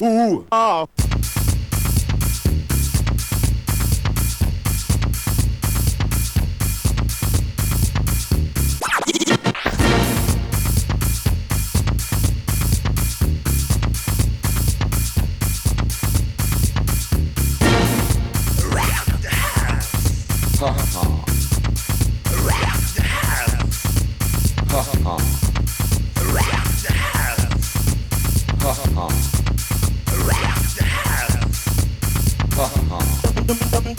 우, 아. Ha ha. dum dum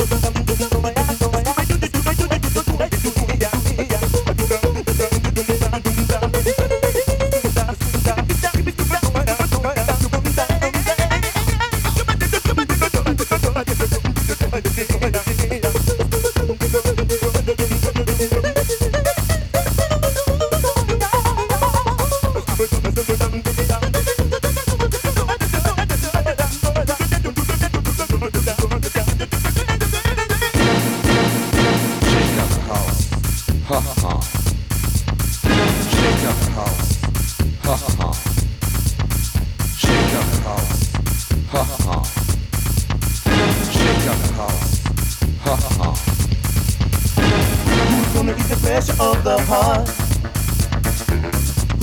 pressure of the heart?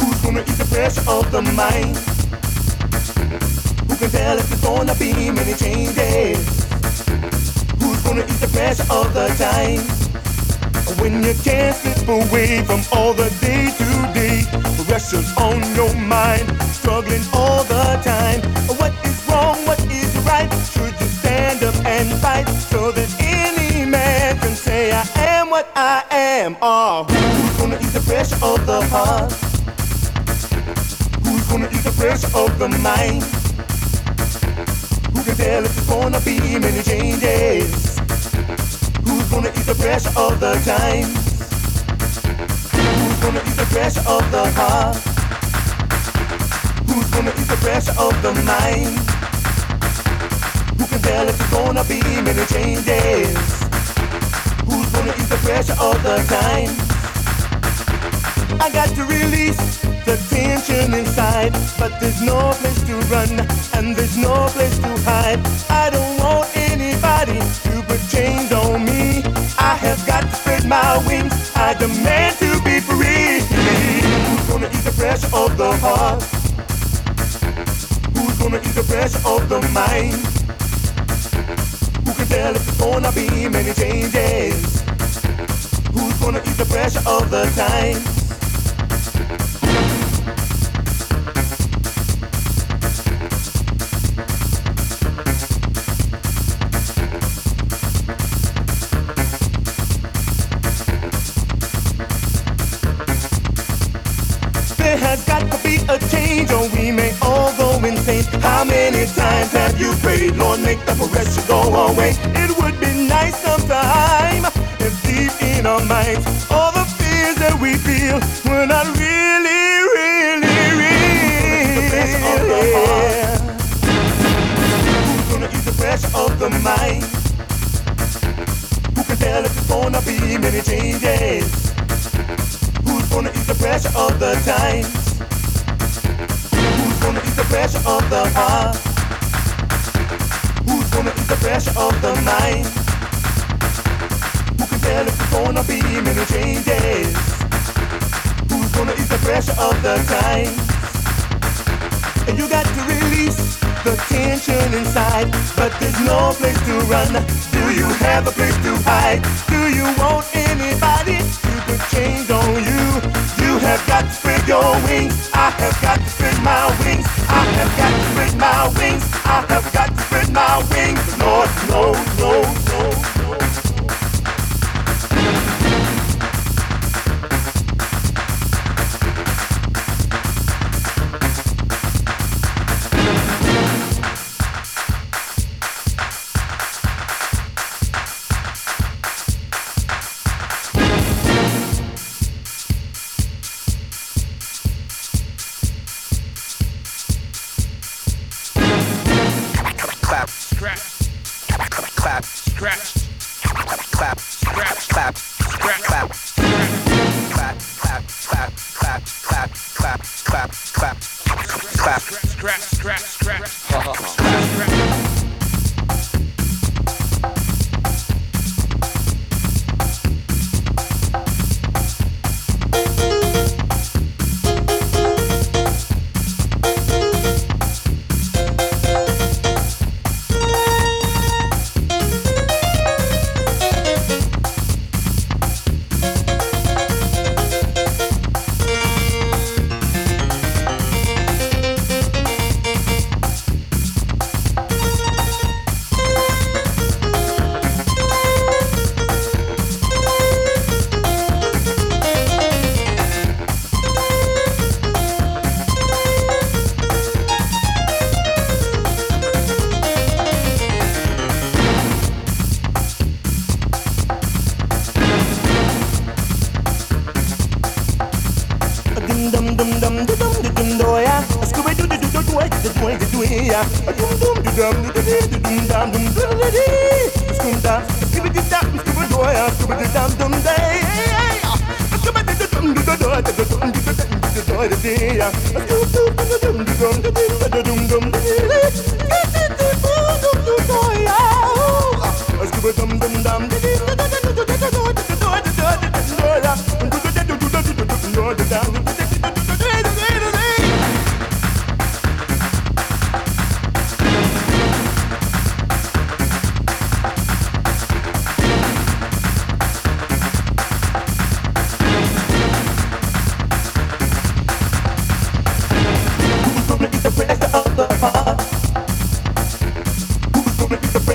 Who's gonna ease the pressure of the mind? Who can tell if there's gonna be many changes? Who's gonna ease the pressure of the time? When you can't slip away from all the day to day pressures on your mind, struggling all the time. What is wrong? What is right? Should you stand up and fight so that them all. Who's gonna eat the pressure of the heart? Who's gonna eat the pressure of the mind? Who can tell if there's gonna be many changes? Who's gonna eat the pressure of the time? Who's gonna eat the pressure of the heart? Who's gonna eat the pressure of the mind? Who can tell if there's gonna be many changes? pressure all the time. I got to release the tension inside, but there's no place to run and there's no place to hide. I don't want anybody to put chains on me. I have got to spread my wings. I demand to be free. Who's gonna eat the pressure of the heart? Who's gonna eat the pressure of the mind? Who can tell if it's gonna be many changes? the pressure all the time. There has got to be a change or we may all go insane. How many times have you prayed, Lord, make the pressure go away? It would be nice. of mine. Who can tell if it's gonna be many changes? Who's gonna ease the pressure of the times? Who's gonna ease the pressure of the heart? Who's gonna ease the pressure of the mind? Who can tell if it's gonna be many changes? Who's gonna ease the pressure of the times? You got to release the tension inside, but there's no place to run. Do you have a place to hide? Do you want anybody to put chains on you? You have got to spread your wings. I have got to spread my wings. I have got to spread my wings. clap, clap, clap, clap, clap, clap, clap. Ya. Dum dum dum dum dum dum dum dum dum dum dum Scooby da, Scooby doo da, Scooby doo ya, Scooby doo dum dum day. Doo dum doo doo doo dum doo doo doo doo doo doo ya. Scooby doo doo dum doo dum doo doo dum dum dum doo ya. Scooby dum dum dum moment.